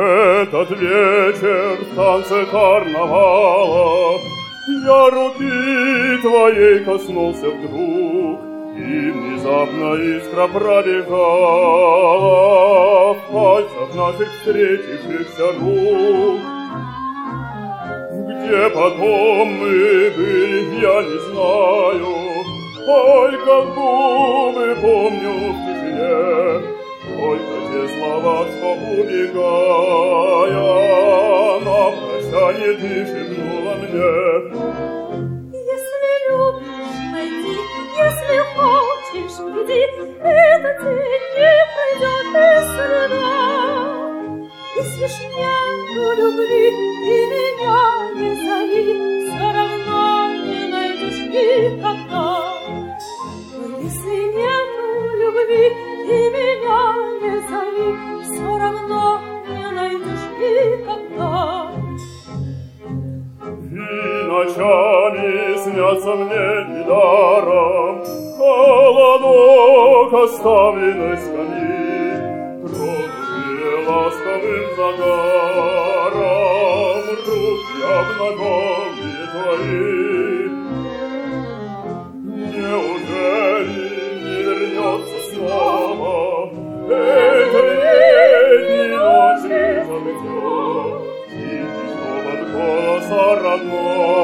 этот вечер в карнавала Я руки твоей коснулся вдруг, И внезапно искра пробегала В пальцах наших встретившихся рук. Где потом мы были, я не знаю, Только губы помню в тишине, убегая, На прощание ты шепнула мне. Если любишь, найди, если хочешь, жди, Этот день не пройдет без следа. Если ж нету любви, ты меня не зови, Все равно не найдешь никогда. Если нету любви, ты меня не зови, Все равно ночами снятся мне недаром Холодок оставленной скамьи. Тронутые ласковым загаром Руки обнаженные твои Неужели не вернется снова Этой летней ночи забытье Тихий шепот голоса родного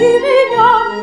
divina